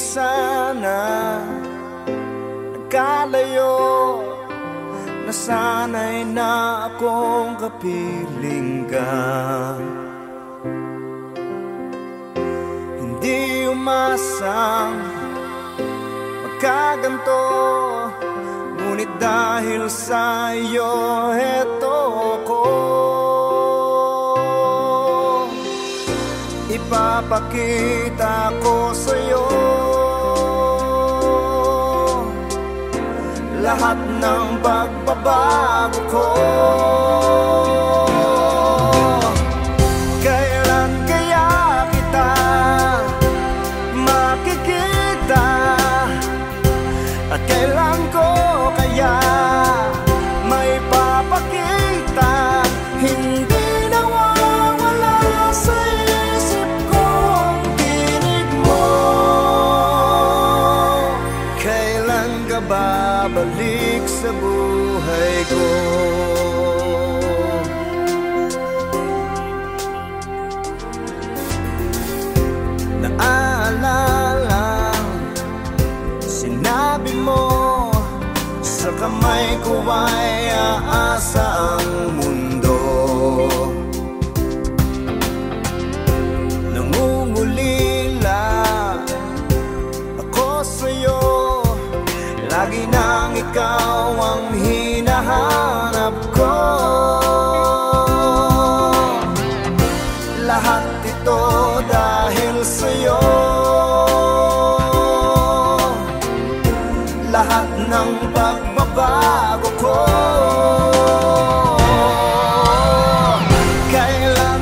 na sana. Nagkalayo Na sana'y na akong kapiling ka Hindi umasang Magkaganto Ngunit dahil sa iyo Heto Ipapakita ko sa'yo. Lahat ng pagbabago ko babalik sa buhay ko? Naalala Sinabi mo Sa kamay ko ay aasa ang Lagi nang ikaw ang hinahanap ko. Lahat ito dahil sa'yo. Lahat ng pagbabago ko. Kailan